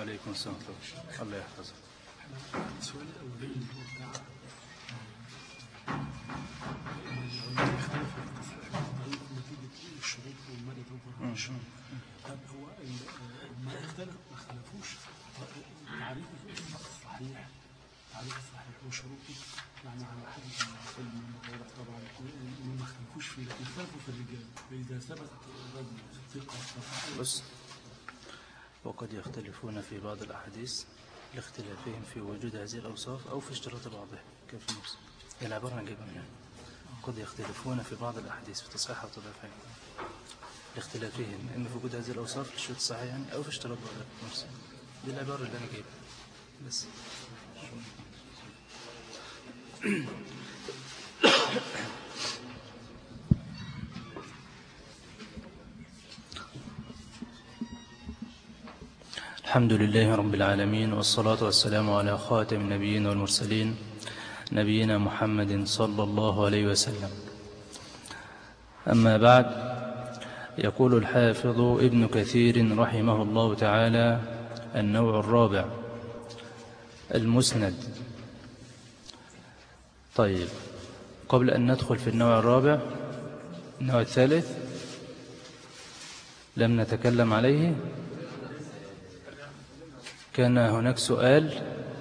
عليكم السلام الله يحفظك السؤال الأولاني اللي هو بتاع في الشروط ومدى توفر الشروط. طب هو ما اختلف ما اختلفوش تعريف الصحيح تعريف الصحيح وشروطه يعني على حد طبعا ما اختلفوش فيه لكن اختلفوا في الرجال فإذا ثبت الرجل فصحيح بص وقد يختلفون في بعض الأحاديث لاختلافهم في وجود هذه الأوصاف أو في اشتراط بعضها كيف نفس العبارة أنا جايبها من هنا قد يختلفون في بعض الأحاديث في تصحيح أو تضعيفها لاختلافهم إما في وجود هذه الأوصاف للشروط الصحيح يعني أو في اشتراط بعضها نفس دي العبارة اللي أنا جايبها. بس. الحمد لله رب العالمين والصلاة والسلام على خاتم النبيين والمرسلين نبينا محمد صلى الله عليه وسلم. أما بعد يقول الحافظ ابن كثير رحمه الله تعالى النوع الرابع المسند. طيب قبل أن ندخل في النوع الرابع النوع الثالث لم نتكلم عليه. كان هناك سؤال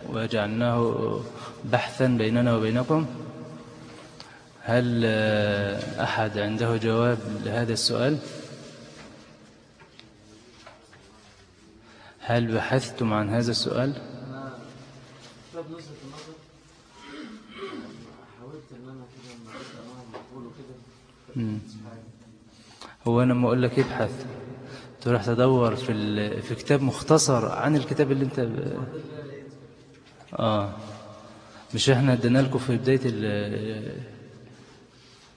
وجعلناه بحثا بيننا وبينكم. هل أحد عنده جواب لهذا السؤال؟ هل بحثتم عن هذا السؤال. هو أنا لما أقول لك ابحث. تروح تدور في ال- في كتاب مختصر عن الكتاب اللي أنت ب... آه مش إحنا ادينا لكم في بداية ال...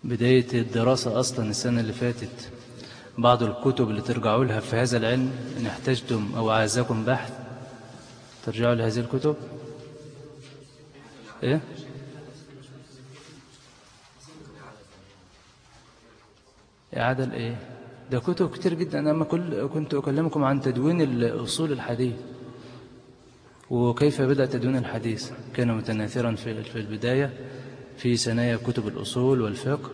بداية الدراسة أصلا السنة اللي فاتت بعض الكتب اللي ترجعوا لها في هذا العلم إن احتجتم أو عايزاكم بحث ترجعوا لهذه الكتب إيه؟ إعادة الإيه؟ ده كتب كتير جدا. أنا لما كل كنت أكلمكم عن تدوين الأصول الحديث وكيف بدأ تدوين الحديث. كان متناثرا في البداية في ثنايا كتب الأصول والفقه.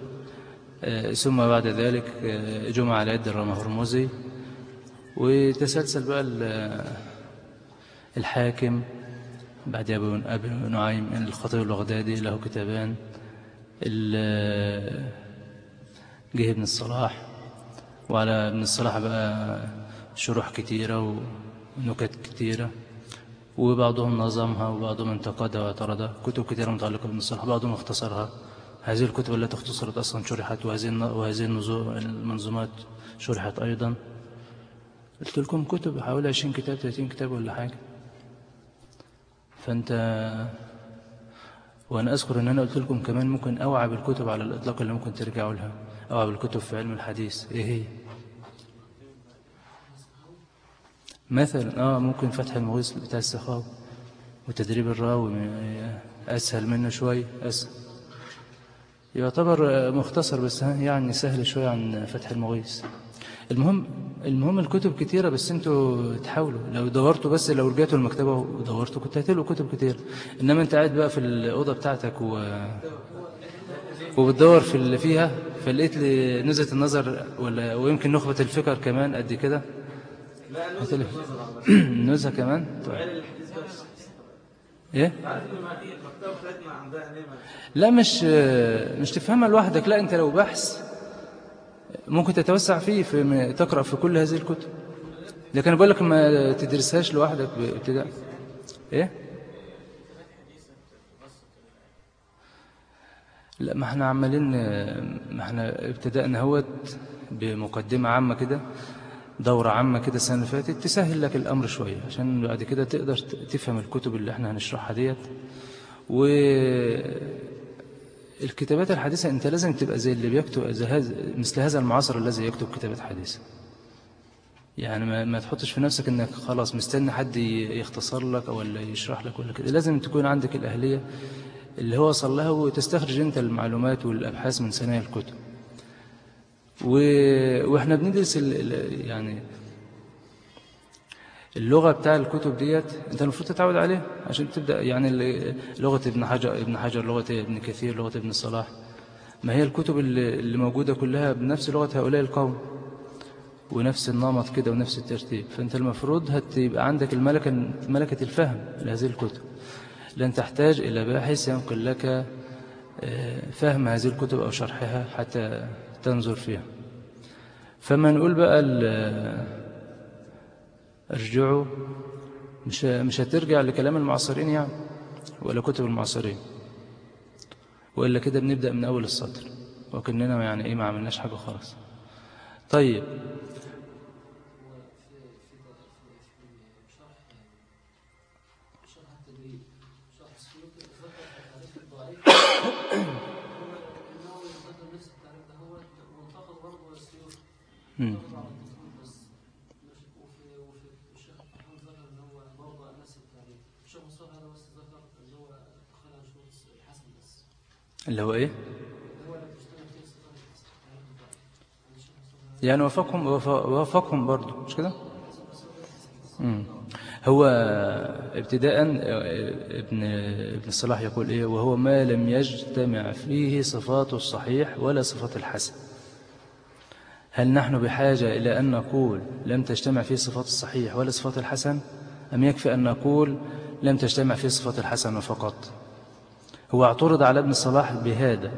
آه، ثم بعد ذلك آه، جمع على يد الرمهرمزي وتسلسل بقى ال- الحاكم. بعد أبو نعيم الخطيب البغدادي له كتابان. جه ابن الصلاح. وعلى ابن الصلاح بقى شروح كتيرة ونكت كتيرة. وبعضهم نظمها وبعضهم انتقدها واعترضها. كتب كتيرة متعلقة بابن الصلاح بعضهم اختصرها. هذه الكتب التي اختصرت أصلا شرحت وهذه وهذه المنظومات شرحت أيضا. قلت لكم كتب حوالي 20 كتاب 30 كتاب ولا حاجة. فأنت وأنا أذكر أن أنا قلت لكم كمان ممكن أوعى بالكتب على الإطلاق اللي ممكن ترجعوا لها. أوعى بالكتب في علم الحديث. إيه هي؟ مثلا آه ممكن فتح المغيث بتاع السخاوي وتدريب الراوي م- أسهل منه شوي أسهل يعتبر آه، مختصر بس يعني سهل شوية عن فتح المغيث. المهم المهم الكتب كتيرة بس أنتوا تحاولوا. لو دورتوا بس لو رجعتوا المكتبة ودورتوا كنت هتلاقوا كتب كتير. إنما انت قاعد بقى في الأوضة بتاعتك و... وبتدور في اللي فيها فلقيت لي نزهة النظر ولا ويمكن نخبة الفكر كمان قد كده. لا هتلاقي- نزهة كمان؟ طيب. إيه؟ لا مش مش تفهمها لوحدك. لا انت لو بحث ممكن تتوسع فيه في تقرأ في كل هذه الكتب. لكن بقول لك ما تدرسهاش لوحدك بابتداء. إيه؟ لا ما إحنا عمالين ما إحنا ابتدأنا هوت بمقدمة عامة كده. دورة عامة كده السنة اللي فاتت تسهل لك الأمر شوية عشان بعد كده تقدر تفهم الكتب اللي إحنا هنشرحها ديت. و الكتابات الحديثة أنت لازم تبقى زي اللي بيكتب مثل هذا المعاصر الذي يكتب كتابات حديثة يعني ما, ما تحطش في نفسك أنك خلاص مستني حد يختصر لك أو ولا يشرح لك ولا كده. لازم تكون عندك الأهلية اللي هو وصل لها وتستخرج أنت المعلومات والأبحاث من ثنايا الكتب. و... وإحنا بندرس يعني اللغة بتاع الكتب ديت انت المفروض تتعود عليها عشان تبدأ يعني لغة ابن حجر ابن حجر لغة ابن كثير لغة ابن الصلاح ما هي الكتب اللي موجودة كلها بنفس لغة هؤلاء القوم ونفس النمط كده ونفس الترتيب. فأنت المفروض هتبقى عندك الملكة ملكة الفهم لهذه الكتب. لن تحتاج إلى باحث ينقل لك آه، فهم هذه الكتب أو شرحها حتى تنظر فيها. فما نقول بقى ارجعوا مش مش هترجع لكلام المعاصرين يعني ولا كتب المعاصرين. وإلا كده بنبدأ من أول السطر وكأننا يعني إيه ما عملناش حاجة خالص. طيب اللي هو إيه؟ يعني وافقهم وافقهم برضو مش كده. هو ابتداء ابن ابن الصلاح يقول إيه؟ وهو ما لم يجتمع فيه صفات الصحيح ولا صفات الحسن. هل نحن بحاجة إلى أن نقول لم تجتمع فيه صفات الصحيح ولا صفات الحسن؟ أم يكفي أن نقول لم تجتمع فيه صفات الحسن فقط؟ هو اعترض على ابن الصلاح بهذا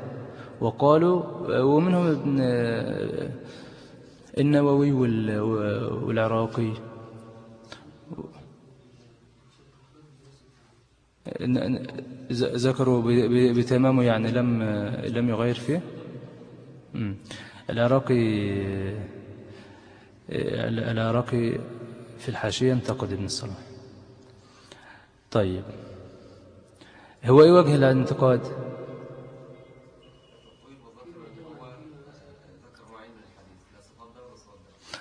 وقالوا ومنهم ابن النووي وال- والعراقي. ذكروا بتمامه يعني لم لم يغير فيه. العراقي العراقي في الحاشية انتقد ابن الصلاح طيب هو إيه وجه الانتقاد؟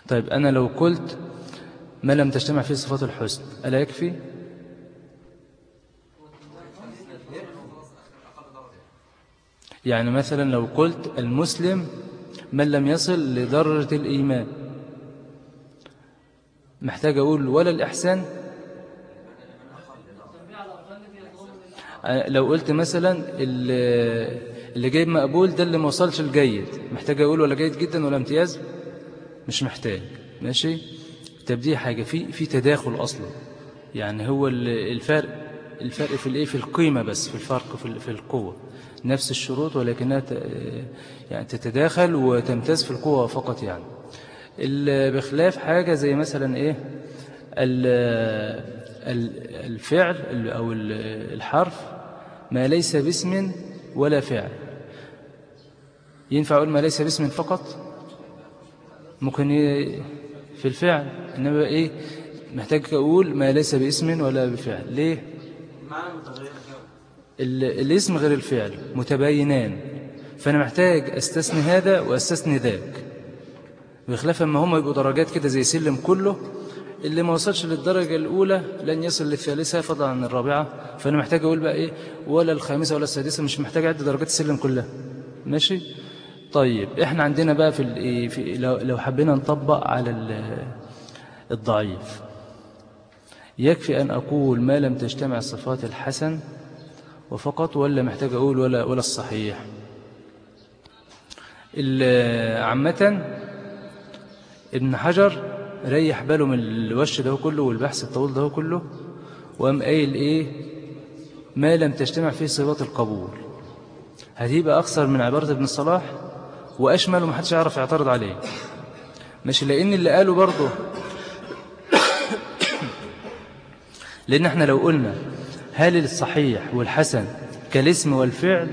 طيب أنا لو قلت ما لم تجتمع فيه صفات الحسن ألا يكفي؟ يعني مثلا لو قلت المسلم من لم يصل لدرجة الإيمان. محتاج أقول ولا الإحسان؟ لو قلت مثلا اللي جايب مقبول ده اللي ما وصلش الجيد. محتاج أقول ولا جيد جدا ولا امتياز؟ مش محتاج. ماشي؟ طب دي حاجة. في في تداخل أصلا. يعني هو ال- الفرق الفرق في الايه في القيمة بس في الفرق في في القوة. نفس الشروط ولكنها يعني تتداخل وتمتاز في القوة فقط يعني. بخلاف حاجة زي مثلا إيه؟ ال- ال- الفعل ال- الحرف ما ليس باسم ولا فعل. ينفع أقول ما ليس باسم فقط؟ ممكن في الفعل. إنما إيه؟ محتاج أقول ما ليس باسم ولا بفعل. ليه؟ الاسم غير الفعل متباينان. فأنا محتاج أستثني هذا وأستثني ذاك. بخلاف أما هم يبقوا درجات كده زي سلم كله اللي ما وصلش للدرجة الأولى لن يصل للثالثة فضلا عن الرابعة. فأنا محتاج أقول بقى إيه ولا الخامسة ولا السادسة مش محتاج أعد درجات السلم كلها. ماشي؟ طيب إحنا عندنا بقى في, الإيه في لو, لو حبينا نطبق على ال- الضعيف. يكفي أن أقول ما لم تجتمع صفات الحسن وفقط ولا محتاج أقول ولا, ولا الصحيح. ال- عامة ابن حجر ريح باله من الوش ده كله والبحث الطويل ده كله وقام قايل إيه؟ ما لم تجتمع فيه صفات القبول. هتبقى أكثر من عبارة ابن الصلاح وأشمل ومحدش يعرف يعترض عليه. ماشي لأن اللي قاله برضه لأن إحنا لو قلنا هل الصحيح والحسن كالاسم والفعل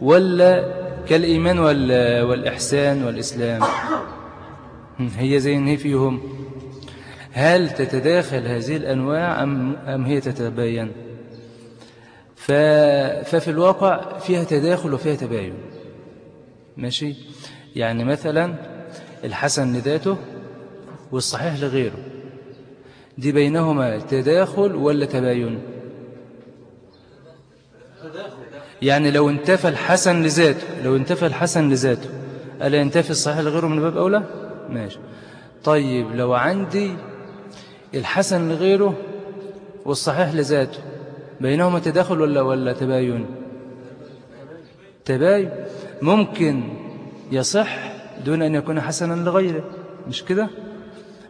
ولا كالإيمان وال- والإحسان والإسلام؟ هي زي إن هي فيهم. هل تتداخل هذه الأنواع أم, أم هي تتباين. ففي الواقع فيها تداخل وفيها تباين. ماشي؟ يعني مثلا الحسن لذاته والصحيح لغيره. دي بينهما تداخل ولا تباين؟ يعني لو انتفى الحسن لذاته لو انتفى الحسن لذاته ألا ينتفي الصحيح لغيره من باب أولى ماشي. طيب لو عندي الحسن لغيره والصحيح لذاته بينهما تداخل ولا ولا تباين؟ تباين. ممكن يصح دون أن يكون حسنا لغيره مش كده؟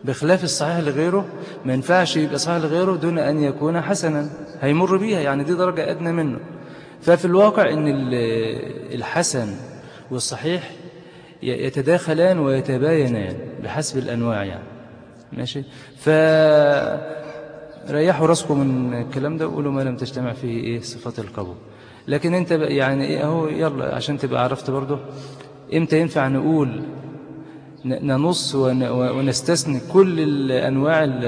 بخلاف الصحيح لغيره ما ينفعش يبقى صحيح لغيره دون أن يكون حسنا. هيمر بيها يعني دي درجة أدنى منه. ففي الواقع أن ال- الحسن والصحيح يتداخلان ويتباينان بحسب الأنواع يعني. ماشي؟ فريحوا راسكم من الكلام ده وقولوا ما لم تجتمع فيه إيه صفات القبول. لكن أنت يعني إيه أهو يلا عشان تبقى عرفت برضه إمتى ينفع نقول ننص ون- ونستثني كل الأنواع ال-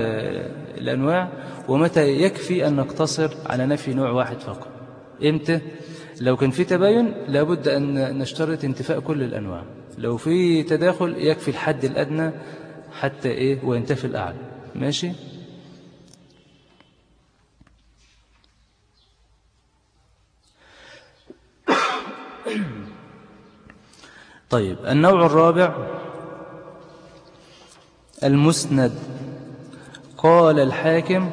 الأنواع ومتى يكفي أن نقتصر على نفي نوع واحد فقط إمتى؟ لو كان في تباين لابد أن نشترط انتفاء كل الأنواع لو في تداخل يكفي الحد الأدنى حتى إيه وينتفي الأعلى ماشي؟ طيب النوع الرابع المسند. قال الحاكم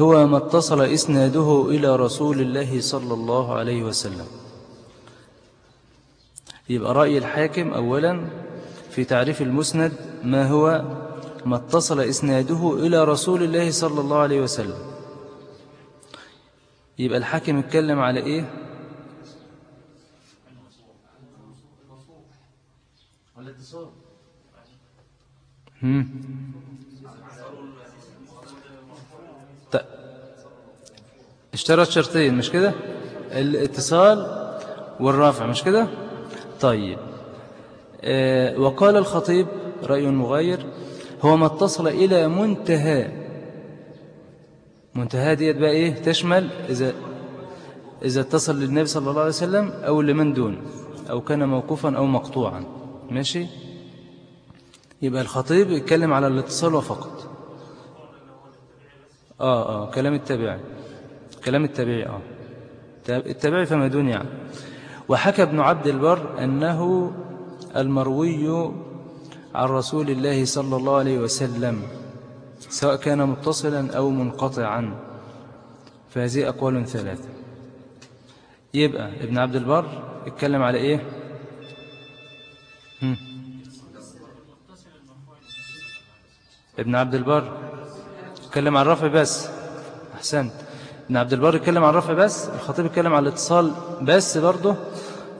هو ما اتصل إسناده إلى رسول الله صلى الله عليه وسلم. يبقى رأي الحاكم أولا في تعريف المسند ما هو ما اتصل إسناده إلى رسول الله صلى الله عليه وسلم. يبقى الحاكم اتكلم على إيه. ط- اشترط شرطين مش كده؟ الاتصال والرفع مش كده؟ طيب. آه وقال الخطيب رأي مغاير هو ما اتصل إلى منتهى. منتهى ديت بقى إيه؟ تشمل إذا إذا اتصل للنبي صلى الله عليه وسلم أو لمن دون أو كان موقوفا أو مقطوعا. ماشي؟ يبقى الخطيب يتكلم على الاتصال وفقط. آه آه كلام التابعي. كلام التابعي آه. التابعي فما دون يعني. وحكى ابن عبد البر أنه المروي عن رسول الله صلى الله عليه وسلم سواء كان متصلا أو منقطعا. فهذه أقوال ثلاثة. يبقى ابن عبد البر اتكلم على إيه؟ هم. ابن عبد البر. اتكلم عن الرفع بس. أحسنت. ابن عبد البر اتكلم عن الرفع بس. الخطيب اتكلم عن الاتصال بس برضه.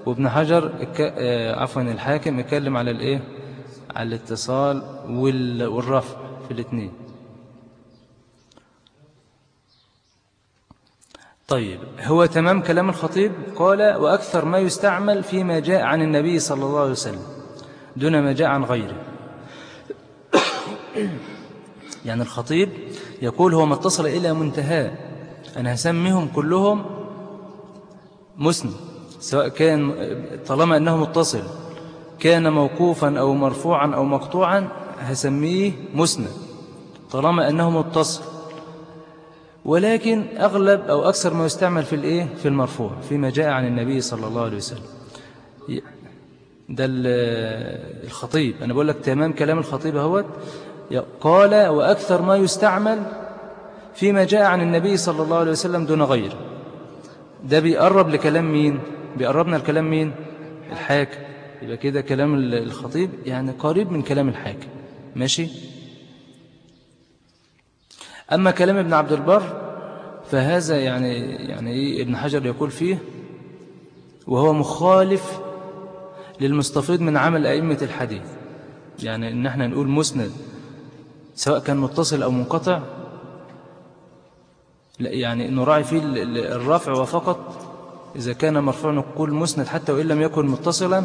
وابن حجر. آه، عفوا الحاكم اتكلم على الإيه؟ على الاتصال وال... والرفع في الاثنين طيب هو تمام كلام الخطيب؟ قال وأكثر ما يستعمل فيما جاء عن النبي صلى الله عليه وسلم دون ما جاء عن غيره. يعني الخطيب يقول هو ما اتصل إلى منتهى أنا هسميهم كلهم مسند سواء كان طالما أنه متصل. كان موقوفا أو مرفوعا أو مقطوعا هسميه مسند طالما أنه متصل. ولكن أغلب أو أكثر ما يستعمل في الإيه؟ في المرفوع فيما جاء عن النبي صلى الله عليه وسلم. ده ال- الخطيب. أنا بقول لك تمام كلام الخطيب أهوت. قال وأكثر ما يستعمل فيما جاء عن النبي صلى الله عليه وسلم دون غيره ده بيقرب لكلام مين؟ بيقربنا لكلام مين؟ الحاكم يبقى كده كلام ال- الخطيب يعني قريب من كلام الحاكم ماشي؟ أما كلام ابن عبد البر فهذا يعني يعني إيه ابن حجر يقول فيه؟ وهو مخالف للمستفيض من عمل أئمة الحديث. يعني إن إحنا نقول مسند سواء كان متصل أو منقطع لا يعني نراعي فيه ال- ال- الرفع وفقط. إذا كان مرفوع نقول مسند حتى وإن لم يكن متصلا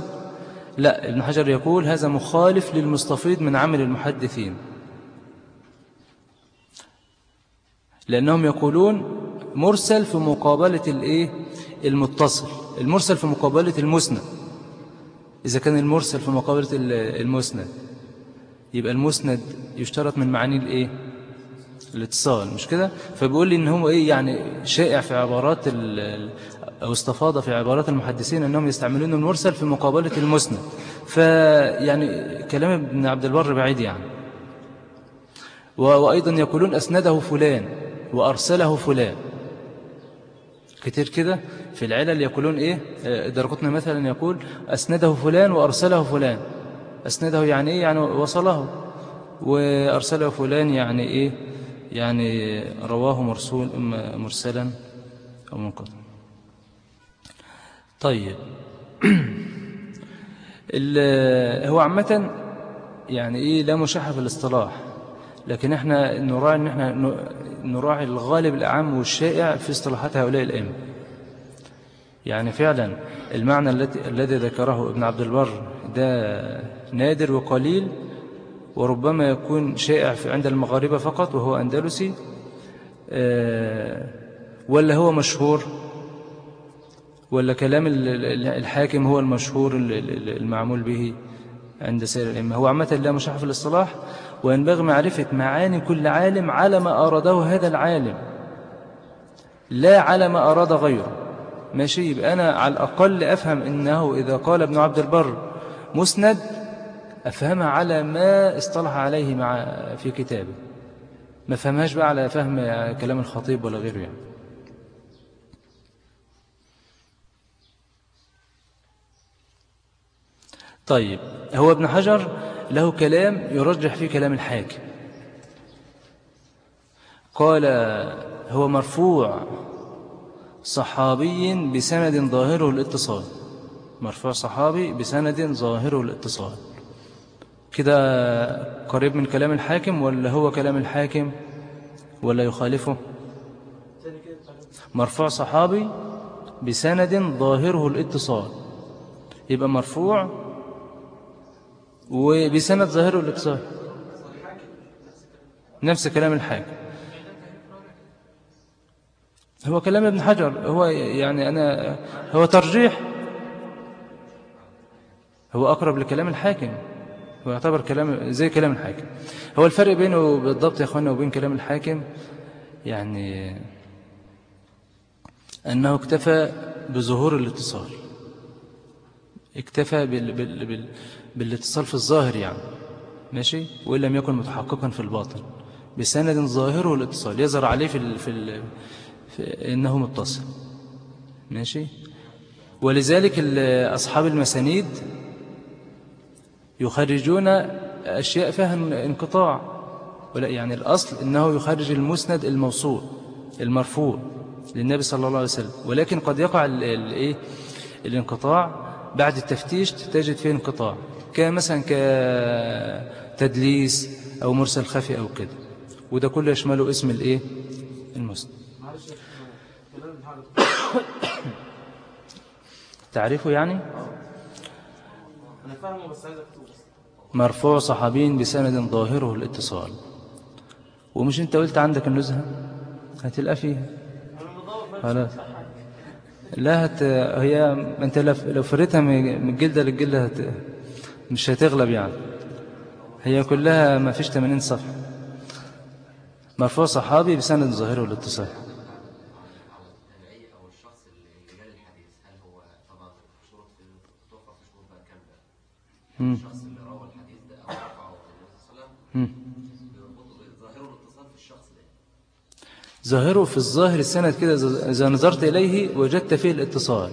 لا ابن حجر يقول هذا مخالف للمستفيض من عمل المحدثين. لأنهم يقولون مرسل في مقابلة الإيه؟ المتصل. المرسل في مقابلة المسند. إذا كان المرسل في مقابلة ال- المسند. يبقى المسند يشترط من معاني الإيه؟ الاتصال مش كده؟ فبيقول لي إن هو إيه يعني شائع في عبارات أو استفاضة في عبارات المحدثين أنهم يستعملون المرسل في مقابلة المسند. فيعني كلام ابن عبد البر بعيد يعني. و- وأيضا يقولون أسنده فلان وأرسله فلان. كتير كده في العلل يقولون إيه؟ آه، درقتنا مثلا يقول أسنده فلان وأرسله فلان. أسنده يعني إيه؟ يعني وصله. وأرسله فلان يعني إيه؟ يعني رواه مرسول مرسلا أو منقطع طيب. هو عامة يعني إيه؟ لا مشاحة في الاصطلاح. لكن إحنا نراعي إن إحنا نراعي الغالب الأعم والشائع في اصطلاحات هؤلاء الأئمة. يعني فعلا المعنى الذي ذكره ابن عبد البر ده نادر وقليل وربما يكون شائع عند المغاربة فقط وهو أندلسي آه، ولا هو مشهور؟ ولا كلام ال- ال- الحاكم هو المشهور ال- ال- المعمول به عند سائر الأئمة؟ هو عامة لا مشاحة في الاصطلاح وينبغي معرفة معاني كل عالم على ما أراده هذا العالم. لا على ما أراد غيره. ماشي يبقى أنا على الأقل أفهم إنه إذا قال ابن عبد البر مسند أفهمها على ما اصطلح عليه مع في كتابه. ما فهمهاش بقى على فهم كلام الخطيب ولا غيره يعني. طيب هو ابن حجر له كلام يرجح فيه كلام الحاكم. قال هو مرفوع صحابي بسند ظاهره الاتصال مرفوع صحابي بسند ظاهره الاتصال. كده قريب من كلام الحاكم ولا هو كلام الحاكم ولا يخالفه؟ مرفوع صحابي بسند ظاهره الاتصال. يبقى مرفوع وبسند ظاهره الاتصال. نفس كلام الحاكم. هو كلام ابن حجر. هو يعني أنا هو ترجيح هو أقرب لكلام الحاكم. هو يعتبر كلام زي كلام الحاكم. هو الفرق بينه بالضبط يا أخوانا وبين كلام الحاكم يعني أنه اكتفى بظهور الاتصال. اكتفى بال بال بال بالاتصال في الظاهر يعني ماشي؟ وإن لم يكن متحققا في الباطن. بسند ظاهره الاتصال. يظهر عليه في, ال في, ال في إنه متصل. ماشي؟ ولذلك أصحاب المسانيد يخرجون أشياء فيها انقطاع. ولا يعني الأصل أنه يخرج المسند الموصول المرفوع للنبي صلى الله عليه وسلم. ولكن قد يقع ال- ال- إيه؟ الانقطاع. بعد التفتيش تجد فيه انقطاع. كمثلا كتدليس أو مرسل خفي أو كده. وده كله يشمله اسم الإيه؟ المسند. تعرفه يعني؟ أنا فاهمه بس عايز اكتبه بس مرفوع صحابين بسند ظاهره الاتصال. ومش انت قلت عندك النزهة؟ هتلقى فيها. خلاص. لا هت... هي انت لو لو فريتها من الجلدة للجلدة هت... مش هتغلب يعني. هي كلها ما فيش 80 صفحة. مرفوع صحابي بسند ظاهره الاتصال. الشخص ظاهره في الظاهر السند كده إذا نظرت إليه وجدت فيه الاتصال.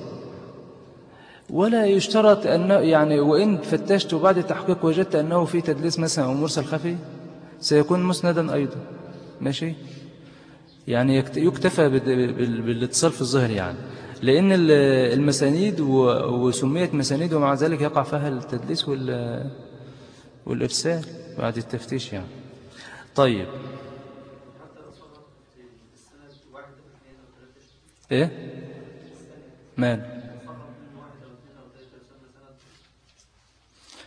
ولا يشترط أنه يعني وإن فتشت وبعد التحقيق وجدت أنه في تدليس مثلا أو مرسل خفي سيكون مسندا أيضا. ماشي؟ يعني يكت- يكتفى بال- بال- بالاتصال في الظاهر يعني. لأن ال- المسانيد وسميت مسانيد ومع ذلك يقع فيها التدليس وال- والإرسال. بعد التفتيش يعني. طيب. إيه؟ مال.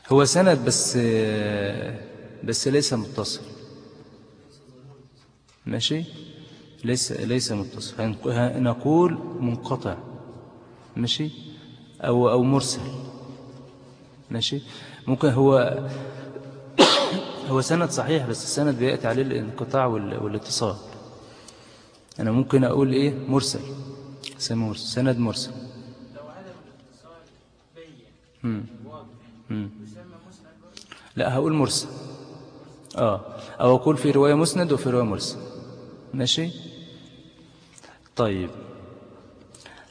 هو سند بس بس ليس متصل. ماشي؟ ليس ليس متصل. نقول منقطع. ماشي؟ أو أو مرسل. ماشي؟ ممكن هو هو سند صحيح بس السند بيأتي عليه الانقطاع وال- والاتصال. أنا ممكن أقول إيه؟ مرسل. سمي مرسل سند مرسل. مم. مم. لا هقول مرسل. آه. أو أقول في رواية مسند وفي رواية مرسل. ماشي؟ طيب.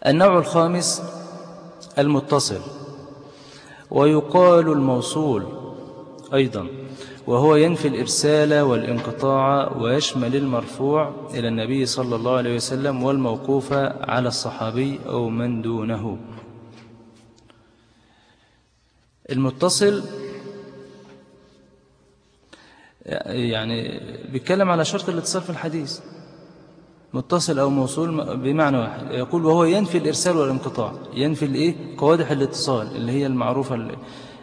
النوع الخامس المتصل ويقال الموصول أيضا. وهو ينفي الإرسال والانقطاع ويشمل المرفوع إلى النبي صلى الله عليه وسلم والموقوف على الصحابي أو من دونه. المتصل يعني بيتكلم على شرط الاتصال في الحديث. متصل أو موصول بمعنى واحد. يقول وهو ينفي الإرسال والانقطاع. ينفي الإيه؟ قوادح الاتصال اللي هي المعروفة ال-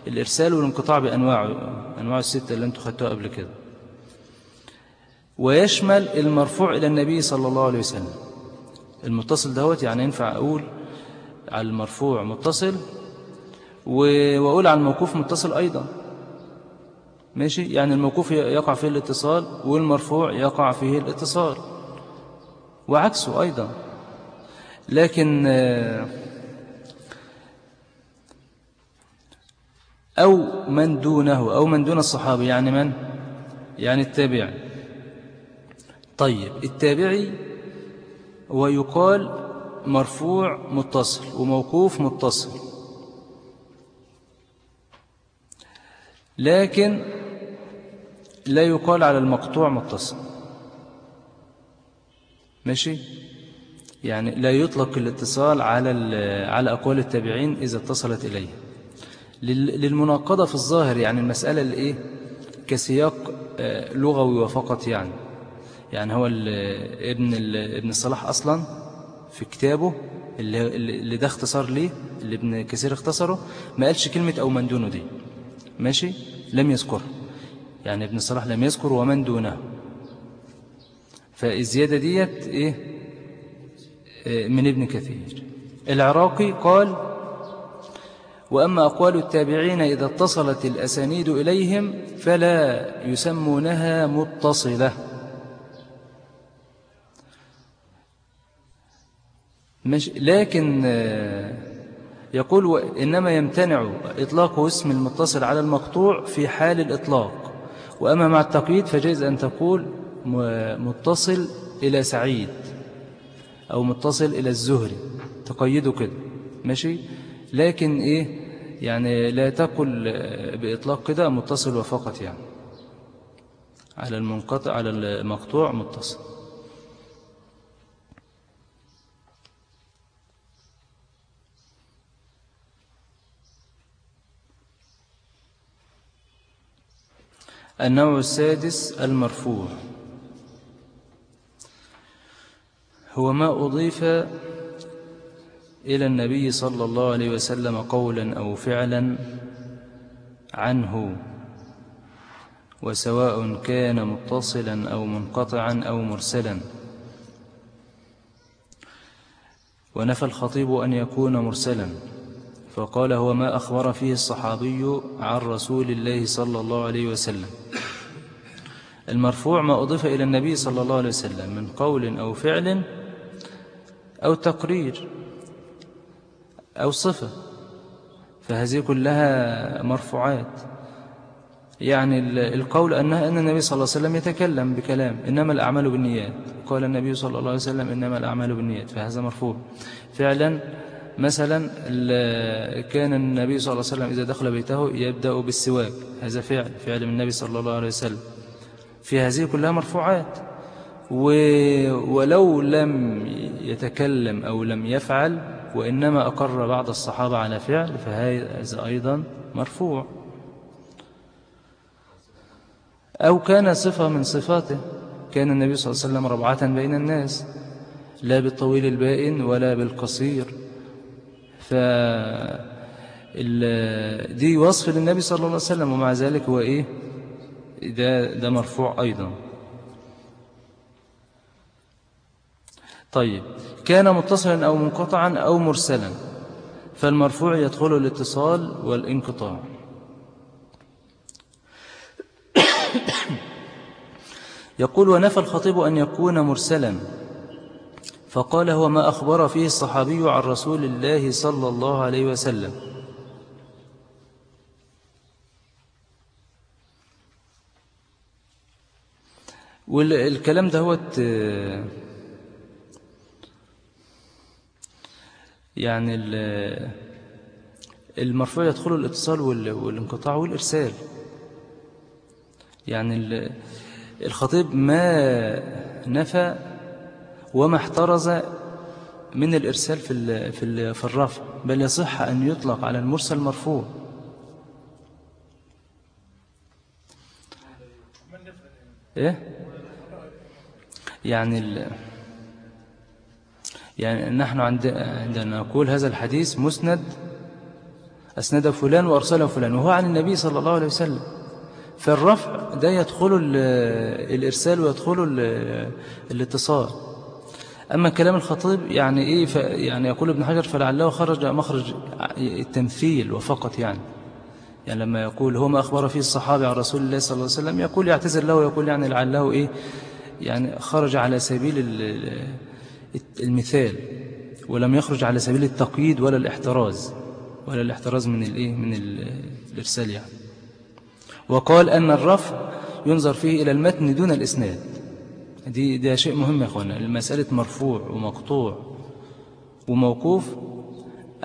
الإرسال والانقطاع بأنواعه أنواع الستة اللي أنتوا خدتوها قبل كده. ويشمل المرفوع إلى النبي صلى الله عليه وسلم. المتصل دوت يعني ينفع أقول على المرفوع متصل وأقول على الموقوف متصل أيضا. ماشي؟ يعني الموقوف يقع فيه الاتصال والمرفوع يقع فيه الاتصال. وعكسه أيضا. لكن أو من دونه أو من دون الصحابي يعني من؟ يعني التابعي. طيب التابعي ويقال مرفوع متصل وموقوف متصل. لكن لا يقال على المقطوع متصل. ماشي؟ يعني لا يطلق الاتصال على على أقوال التابعين إذا اتصلت إليه. للمناقضة في الظاهر يعني المسألة اللي إيه كسياق آه، لغوي وفقط يعني. يعني هو ابن ابن الصلاح أصلا في كتابه اللي, اللي ده اختصار ليه اللي ابن كثير اختصره ما قالش كلمة أو من دونه دي. ماشي؟ لم يذكرها يعني ابن الصلاح لم يذكر ومن دونه. فالزيادة ديت إيه؟ آه، من ابن كثير. العراقي قال وأما أقوال التابعين إذا اتصلت الأسانيد إليهم فلا يسمونها متصلة. مش لكن آه، يقول إنما يمتنع إطلاق اسم المتصل على المقطوع في حال الإطلاق. وأما مع التقييد فجائز أن تقول متصل إلى سعيد أو متصل إلى الزهري. تقيده كده. ماشي؟ لكن إيه؟ يعني لا تقل بإطلاق كده متصل وفقط يعني. على المنقطع على المقطوع متصل. النوع السادس المرفوع. هو ما أضيف إلى النبي صلى الله عليه وسلم قولا أو فعلا عنه وسواء كان متصلا أو منقطعا أو مرسلا. ونفى الخطيب أن يكون مرسلا فقال هو ما أخبر فيه الصحابي عن رسول الله صلى الله عليه وسلم. المرفوع ما أضيف إلى النبي صلى الله عليه وسلم من قول أو فعل أو تقرير. أو صفة فهذه كلها مرفوعات. يعني ال- القول أنها أن النبي صلى الله عليه وسلم يتكلم بكلام إنما الأعمال بالنيات. قال النبي صلى الله عليه وسلم إنما الأعمال بالنيات فهذا مرفوع. فعلا مثلا كان النبي صلى الله عليه وسلم إذا دخل بيته يبدأ بالسواك. هذا فعل فعل من النبي صلى الله عليه وسلم. في هذه كلها مرفوعات. ولو لم يتكلم أو لم يفعل وإنما أقر بعض الصحابة على فعل فهذا أيضا مرفوع. أو كان صفة من صفاته كان النبي صلى الله عليه وسلم ربعة بين الناس لا بالطويل البائن ولا بالقصير. ف دي وصف للنبي صلى الله عليه وسلم ومع ذلك هو إيه؟ ده, ده مرفوع أيضا. طيب. كان متصلا أو منقطعا أو مرسلا فالمرفوع يدخل الاتصال والانقطاع. يقول ونفى الخطيب أن يكون مرسلا. فقال هو ما أخبر فيه الصحابي عن رسول الله صلى الله عليه وسلم. والكلام ده هو يعني ال- المرفوع يدخل الاتصال وال- والانقطاع والإرسال يعني ال- الخطيب ما نفى وما احترز من الإرسال في في في الرفع بل يصح أن يطلق على المرسل مرفوع إيه؟ يعني ال... يعني نحن عند... عندنا نقول هذا الحديث مسند أسند فلان وأرسله فلان وهو عن النبي صلى الله عليه وسلم. فالرفع ده يدخل ال... الإرسال ويدخل ال... الاتصال. أما كلام الخطيب يعني إيه. يعني يقول ابن حجر فلعله خرج مخرج التمثيل وفقط يعني. يعني لما يقول هو ما أخبر فيه الصحابة عن رسول الله صلى الله عليه وسلم يقول يعتذر له ويقول يعني لعله إيه؟ يعني خرج على سبيل المثال ولم يخرج على سبيل التقييد ولا الاحتراز ولا الاحتراز من الإيه؟ من ال- الإرسال يعني. وقال أن الرفع ينظر فيه إلى المتن دون الإسناد. دي ده شيء مهم يا أخوانا. المسألة مرفوع ومقطوع وموقوف.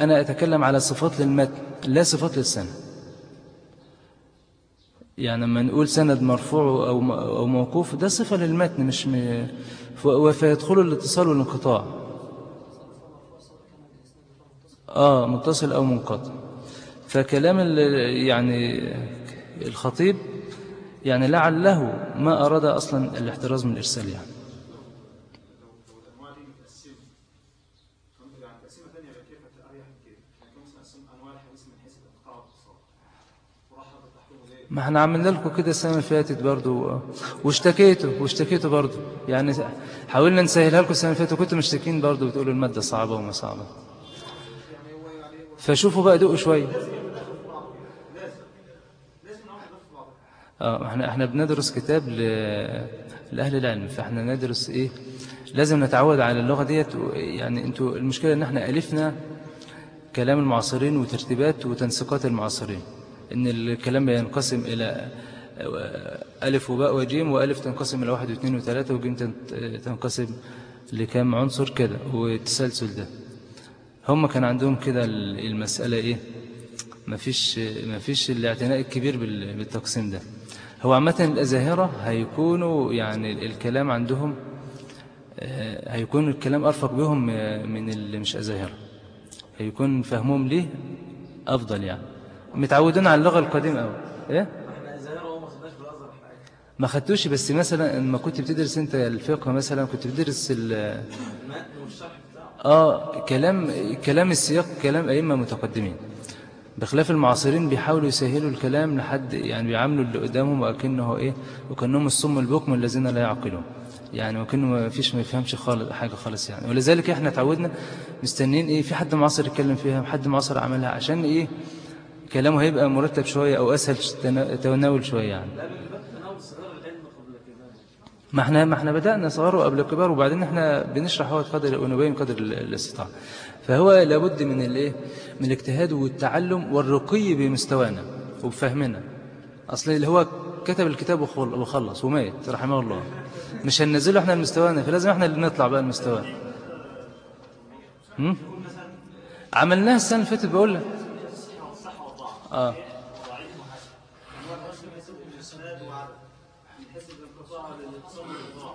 أنا أتكلم على صفات للمتن لا صفات للسند. يعني لما نقول سند مرفوع أو أو موقوف ده صفة للمتن مش م... فيدخل الاتصال والانقطاع آه متصل أو منقطع فكلام. يعني الخطيب يعني لعله ما أراد أصلا الاحتراز من الإرسال يعني الانواع دي متقسمه فهمت يعني تقسيمه ثانية يبقى كيف اريح من كده يعني كم نقسم انواع الحديث من حيث الانقطاع والاتصال وراح حضرتك تحكمه زي ما إحنا عملنا لكم كده السنة اللي فاتت برضو. واشتكيتوا واشتكيتوا برضو. يعني حاولنا نسهلها لكم السنة اللي فاتت وكنتوا مشتكين برضو بتقولوا المادة صعبة وما صعبة. فشوفوا بقى دقوا شوية. آه إحنا إحنا بندرس كتاب ل... لأهل العلم. فاحنا ندرس إيه؟ لازم نتعود على اللغة ديت. يعني أنتوا المشكلة إن إحنا ألفنا كلام المعاصرين وترتيبات وتنسيقات المعاصرين. إن الكلام ينقسم إلى ألف وباء وجيم وألف تنقسم إلى واحد واثنين وثلاثة وجيم تن- تنقسم لكام عنصر كده والتسلسل ده. هم كان عندهم كده ال- المسألة إيه؟ مفيش مفيش الاعتناء الكبير بال- بالتقسيم ده. هو عامة الأزاهرة هيكونوا يعني الكلام عندهم آه، هيكون الكلام أرفق بهم آه، من اللي مش أزاهرة. هيكون فهمهم ليه أفضل يعني. متعودين على اللغة القديمة إيه؟ الظاهره هو ما خدتوش بس مثلا لما كنت بتدرس أنت الفقه مثلا كنت بتدرس ال- آه كلام كلام السياق كلام أئمة متقدمين. بخلاف المعاصرين بيحاولوا يسهلوا الكلام لحد يعني بيعاملوا اللي قدامهم وكانه إيه وكأنهم الصم البكم الذين لا يعقلون. يعني وكأنه ما فيش ما يفهمش خالص حاجة خالص يعني. ولذلك إحنا اتعودنا مستنيين إيه في حد معاصر يتكلم فيها حد معاصر عملها عشان إيه كلامه هيبقى مرتب شوية أو أسهل تنا- تناول شوية يعني. ما إحنا ما إحنا بدأنا صغار وقبل كبار وبعدين إحنا بنشرح هو قدر ونبين قدر ال- الاستطاعة. فهو لابد من الايه من الاجتهاد والتعلم والرقي بمستوانا وبفهمنا. أصل اللي هو كتب الكتاب وخل- وخلص ومات رحمه الله. مش هننزله إحنا لمستوانا فلازم إحنا اللي نطلع بقى لمستوانا؟ عملناها السنة اللي فاتت بقول لك. آه.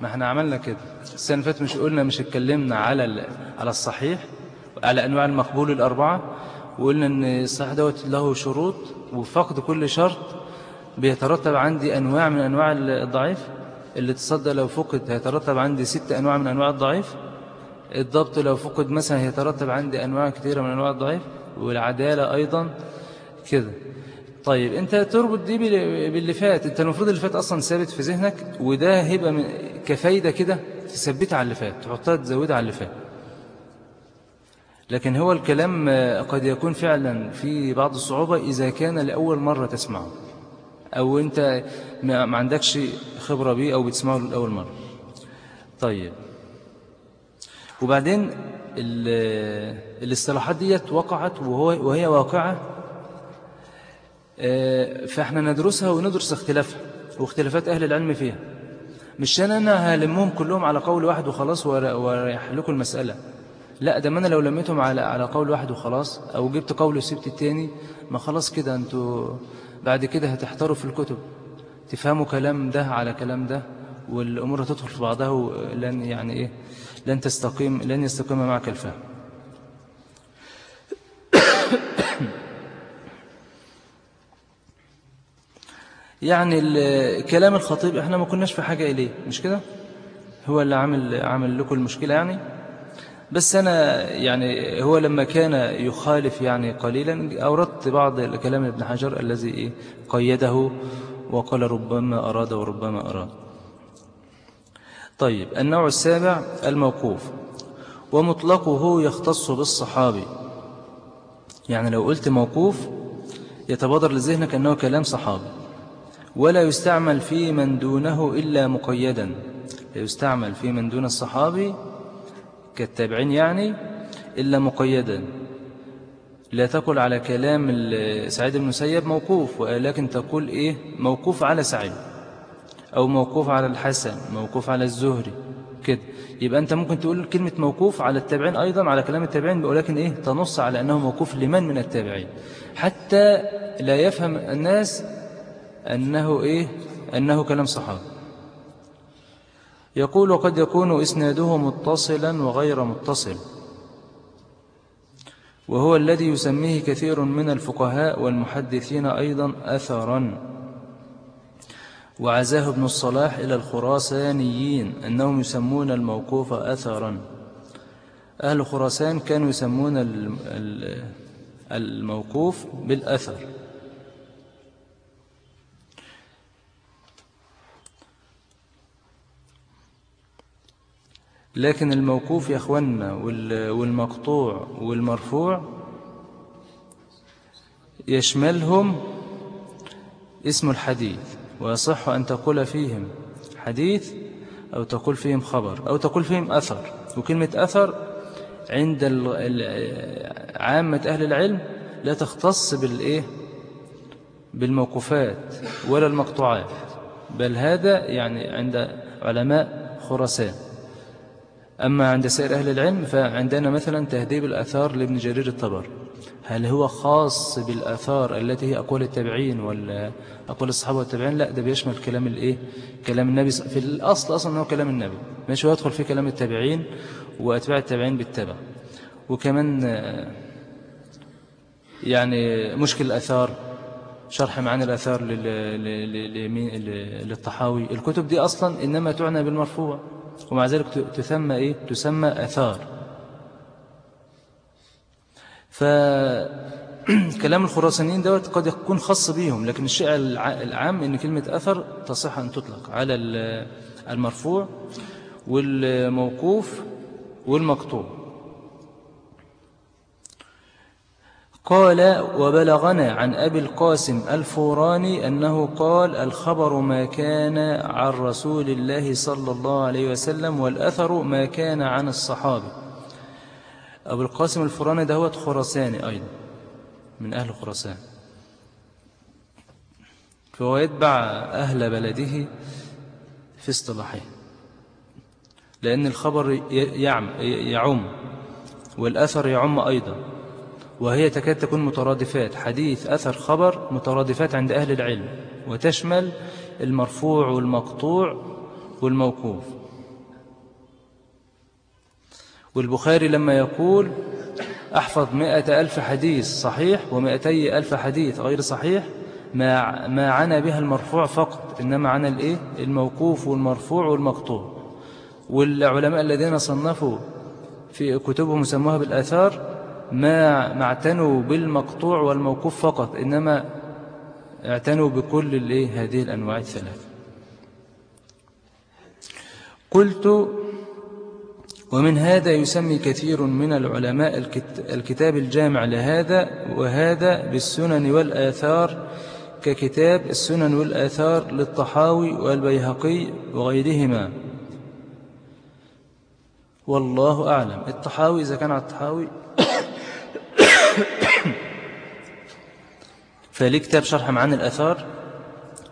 ما إحنا عملنا كده. السنة فاتت مش قلنا مش اتكلمنا على على الصحيح على أنواع المقبول الأربعة وقلنا إن الصحيح دوت له شروط وفقد كل شرط بيترتب عندي أنواع من أنواع الضعيف. اللي تصدى لو فقد هيترتب عندي ست أنواع من أنواع الضعيف. الضبط لو فقد مثلا هيترتب عندي أنواع كثيره من أنواع الضعيف. والعدالة أيضا كده. طيب انت تربط دي بال- باللي فات. انت المفروض اللي فات أصلا ثابت في ذهنك وده هيبقى من كفايدة كده تثبتها على اللي فات تحطها تزودها على اللي فات. لكن هو الكلام آه، قد يكون فعلا في بعض الصعوبة إذا كان لأول مرة تسمعه أو أنت ما عندكش خبرة بيه أو بتسمعه لأول مرة. طيب. وبعدين ال- الاصطلاحات ديت وقعت وهو وهي واقعة فاحنا ندرسها وندرس اختلافها واختلافات أهل العلم فيها. مش أنا هلمهم كلهم على قول واحد وخلاص واريح لكم المسألة. لا ده ما أنا لو لميتهم على على قول واحد وخلاص أو جبت قول وسبت التاني ما خلاص كده أنتوا بعد كده هتحتاروا في الكتب. تفهموا كلام ده على كلام ده والأمور هتدخل في بعضها ولن يعني إيه لن تستقيم لن يستقيم معك الفهم. يعني كلام الخطيب إحنا ما كناش في حاجة إليه مش كده؟ هو اللي عامل عامل لكم المشكلة يعني؟ بس أنا يعني هو لما كان يخالف يعني قليلا أوردت بعض الكلام ابن حجر الذي قيده وقال ربما أراد وربما أراد. طيب النوع السابع الموقوف ومطلقه يختص بالصحابي. يعني لو قلت موقوف يتبادر لذهنك أنه كلام صحابي. ولا يستعمل في من دونه إلا مقيدا. لا يستعمل في من دون الصحابي كالتابعين يعني إلا مقيدا. لا تقل على كلام سعيد بن المسيب موقوف ولكن تقول إيه؟ موقوف على سعيد أو موقوف على الحسن موقوف على الزهري كده. يبقى أنت ممكن تقول كلمة موقوف على التابعين أيضا على كلام التابعين ولكن إيه؟ تنص على أنه موقوف لمن من التابعين. حتى لا يفهم الناس أنه إيه؟ أنه كلام صحابي. يقول وقد يكون إسناده متصلا وغير متصل وهو الذي يسميه كثير من الفقهاء والمحدثين أيضا أثرا. وعزاه ابن الصلاح إلى الخراسانيين أنهم يسمون الموقوف أثرا. أهل خراسان كانوا يسمون ال- ال- الموقوف بالأثر. لكن الموقوف يا أخوانا وال- والمقطوع والمرفوع يشملهم اسم الحديث ويصح أن تقول فيهم حديث أو تقول فيهم خبر أو تقول فيهم أثر. وكلمة أثر عند عامة أهل العلم لا تختص بالإيه بالموقوفات ولا المقطوعات بل هذا يعني عند علماء خراسان. أما عند سائر أهل العلم فعندنا مثلا تهذيب الأثار لابن جرير الطبري هل هو خاص بالأثار التي هي أقوال التابعين ولا أقوال الصحابة والتابعين؟ لا ده بيشمل كلام الإيه؟ كلام النبي في الأصل أصلا هو كلام النبي. ماشي ويدخل في كلام التابعين وأتباع التابعين بالتبع. وكمان آه، يعني مشكل الأثار شرح معاني الأثار للطحاوي. الكتب دي أصلا إنما تعنى بالمرفوع. ومع ذلك تسمى إيه؟ تسمى أثار فكلام الخراسانيين دوت قد يكون خاص بيهم لكن الشيء الع- العام إن كلمة أثر تصح أن تطلق على ال- المرفوع والموقوف والمقطوع قال وبلغنا عن أبي القاسم الفوراني أنه قال الخبر ما كان عن رسول الله صلى الله عليه وسلم والأثر ما كان عن الصحابة. أبو القاسم الفوراني ده هو خراساني أيضا من أهل خراسان. فهو يتبع أهل بلده في اصطلاحه لأن الخبر يعم يعم والأثر يعم أيضا. وهي تكاد تكون مترادفات. حديث أثر خبر مترادفات عند أهل العلم وتشمل المرفوع والمقطوع والموقوف. والبخاري لما يقول أحفظ مئة ألف حديث صحيح ومئتي ألف حديث غير صحيح ما ما عنا بها المرفوع فقط إنما عنا الإيه؟ الموقوف والمرفوع والمقطوع. والعلماء الذين صنفوا في كتبهم سموها بالآثار ما ما اعتنوا بالمقطوع والموقوف فقط إنما اعتنوا بكل الإيه هذه الأنواع الثلاث. قلت ومن هذا يسمي كثير من العلماء الكت- الكتاب الجامع لهذا وهذا بالسنن والآثار ككتاب السنن والآثار للطحاوي والبيهقي وغيرهما. والله أعلم. الطحاوي إذا كان على الطحاوي فليه كتاب شرح معاني الأثار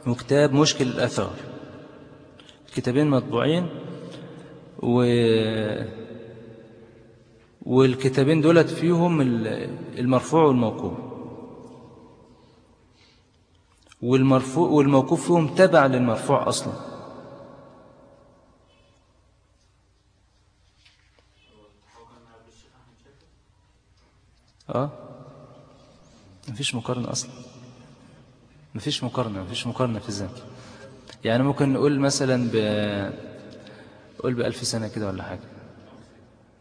وكتاب مشكل الأثار؟ كتابين مطبوعين و والكتابين دولت فيهم ال- المرفوع والموقوف. والمرفوع والموقوف فيهم تبع للمرفوع أصلا. آه؟ مفيش مقارنة أصلا. مفيش مقارنة مفيش مقارنة في ذلك يعني ممكن نقول مثلا ب قول بألف سنة كده ولا حاجة.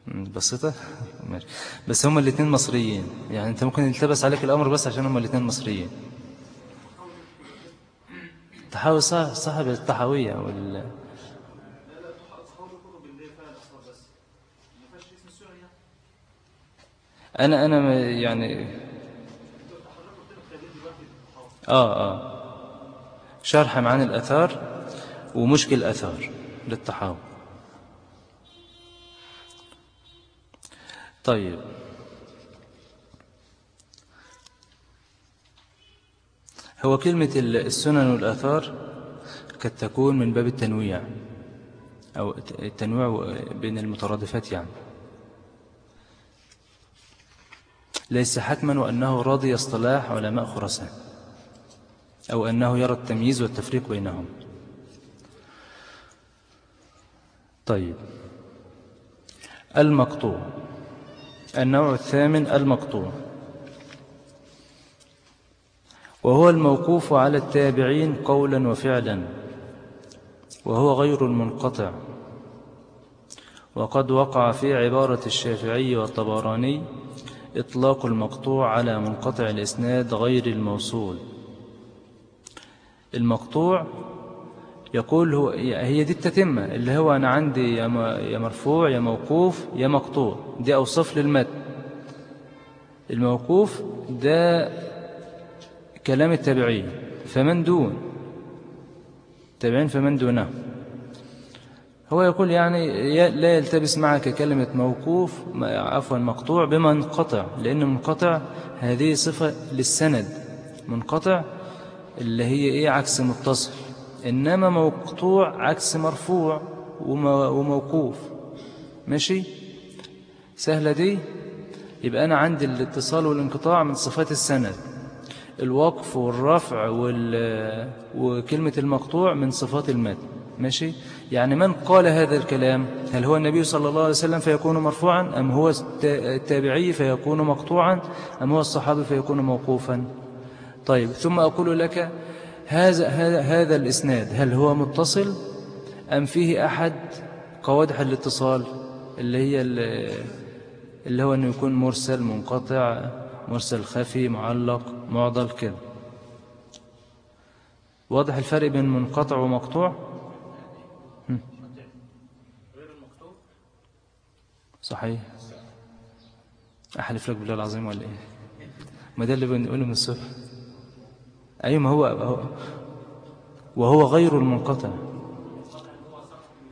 بسيطة؟ ماشي. بس هما الاثنين مصريين. يعني أنت ممكن يلتبس عليك الأمر بس عشان هما الاثنين مصريين. تحاوي صاحب, التحاوية وال أنا أنا يعني آه آه. شرح معاني الأثار ومشكل الأثار للتحاور. طيب. هو كلمة ال- السنن والآثار قد تكون من باب التنويع أو الت- التنويع بين المترادفات يعني. ليس حتما وأنه راضي اصطلاح علماء خراسان. أو أنه يرى التمييز والتفريق بينهم. طيب. المقطوع. النوع الثامن المقطوع. وهو الموقوف على التابعين قولا وفعلا. وهو غير المنقطع. وقد وقع في عبارة الشافعي والطبراني إطلاق المقطوع على منقطع الإسناد غير الموصول. المقطوع يقول هو هي دي التتمة اللي هو أنا عندي يا مرفوع يا موقوف يا مقطوع. دي أوصاف للمتن الموقوف ده كلام التابعين فمن دون. التابعين فمن دونه. هو يقول يعني لا يلتبس معك كلمة موقوف عفوا مقطوع بمنقطع لأن منقطع هذه صفة للسند. منقطع اللي هي إيه؟ عكس متصل. إنما مقطوع عكس مرفوع وم- وموقوف. ماشي؟ سهلة دي؟ يبقى أنا عندي الاتصال والانقطاع من صفات السند. الوقف والرفع وال... وكلمة المقطوع من صفات المتن. ماشي؟ يعني من قال هذا الكلام؟ هل هو النبي صلى الله عليه وسلم فيكون مرفوعا؟ أم هو الت- التابعي فيكون مقطوعا؟ أم هو الصحابي فيكون موقوفا؟ طيب ثم أقول لك هذا هذا هذا الإسناد هل هو متصل أم فيه أحد قوادح الاتصال اللي هي ال- اللي هو أنه يكون مرسل منقطع مرسل خفي معلق معضل كده واضح الفرق بين منقطع ومقطوع. صحيح. أحلف لك بالله العظيم ولا إيه؟ ما ده اللي بنقوله من الصبح. أيوة ما هو هو- وهو غير المنقطع.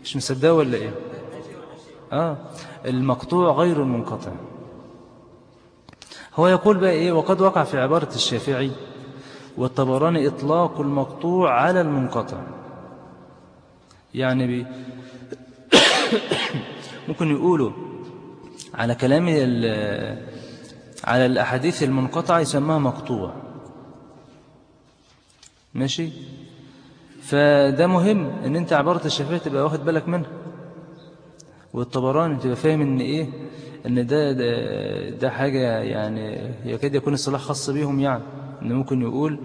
مش مصدقة ولا إيه؟ آه المقطوع غير المنقطع. هو يقول بقى إيه؟ وقد وقع في عبارة الشافعي والطبراني إطلاق المقطوع على المنقطع. يعني ممكن يقولوا على كلام على الأحاديث المنقطعة يسمىها مقطوع. ماشي؟ فده مهم إن أنت عبارة الشافعي تبقى واخد بالك منها. والطبراني تبقى فاهم إن إيه؟ إن ده ده, ده حاجة يعني يكاد يكون الصلاح خاص بيهم يعني. إن ممكن يقول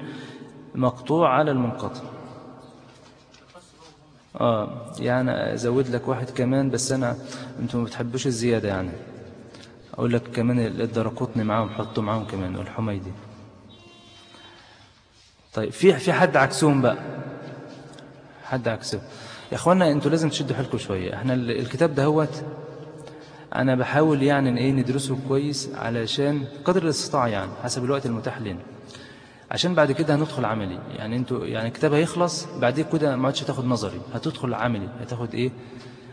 مقطوع على المنقطع. آه يعني أزود لك واحد كمان بس أنا أنتم ما بتحبوش الزيادة يعني. أقول لك كمان الدرقطني معاهم حطوا معاهم كمان والحميدي. طيب في في حد عكسهم بقى؟ حد عكسهم. يا إخوانا أنتوا لازم تشدوا حيلكم شوية. إحنا ال- الكتاب ده هوت أنا بحاول يعني إيه ندرسه كويس علشان قدر الاستطاعه يعني حسب الوقت المتاح لنا عشان بعد كده هندخل عملي. يعني أنتوا يعني الكتاب هيخلص بعدين كده ما عادش تاخد نظري. هتدخل عملي هتاخد إيه؟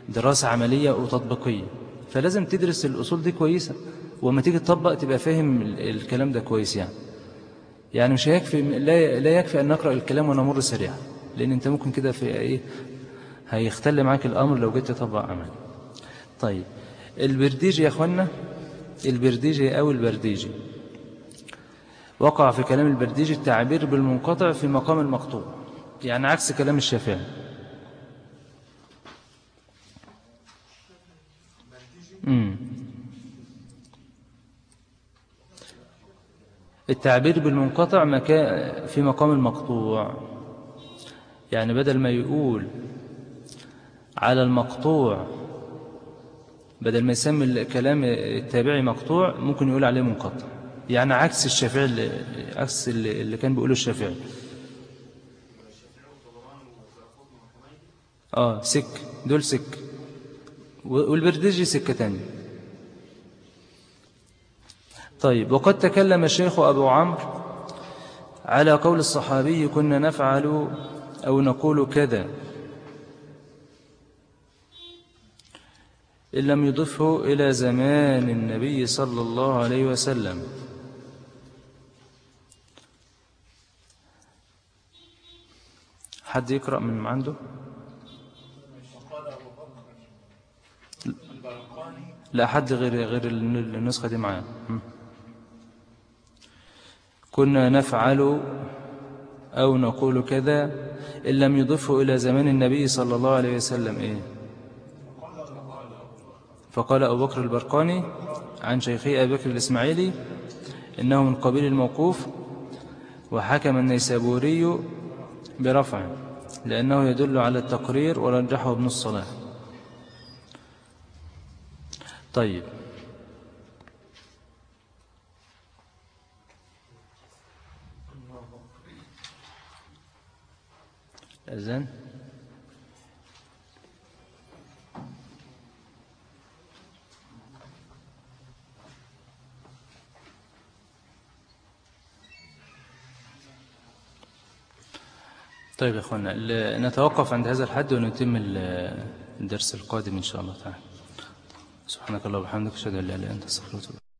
دراسة عملية وتطبيقية. فلازم تدرس الأصول دي كويسة وما تيجي تطبق تبقى فاهم ال- الكلام ده كويس يعني. يعني مش هيكفي لا لا يكفي أن نقرأ الكلام ونمر سريعا لأن أنت ممكن كده في إيه هيختل معاك الأمر لو جيت تطبق عمل طيب البرديجي يا أخوانا البرديجي أو البرديجي وقع في كلام البرديجي التعبير بالمنقطع في مقام المقطوع يعني عكس كلام الشافعي. امم التعبير بالمنقطع مكا- في مقام المقطوع. يعني بدل ما يقول على المقطوع بدل ما يسمي الكلام التابعي مقطوع ممكن يقول عليه منقطع. يعني عكس الشافعي عكس اللي كان بيقوله الشافعي. آه سك. دول سك. والبردجي سكة تانية. طيب وقد تكلم الشيخ أبو عمرو على قول الصحابي كنا نفعل أو نقول كذا. إن لم يضفه إلى زمان النبي صلى الله عليه وسلم. حد يقرأ من عنده؟ لا حد غير غير النسخة دي معايا. م. كنا نفعل أو نقول كذا إن لم يضفه إلى زمان النبي صلى الله عليه وسلم. إيه؟ فقال أبو بكر البرقاني عن شيخي أبي بكر الإسماعيلي إنه من قبيل الموقوف وحكم النيسابوري برفع لأنه يدل على التقرير ورجحه ابن الصلاح. طيب. الأذان طيب يا أخوانا ال- نتوقف عند هذا الحد ونتم ال- الدرس القادم إن شاء الله تعالى. سبحانك اللهم وبحمدك أشهد أن لا أنت أستغفرك وأتوب إليك.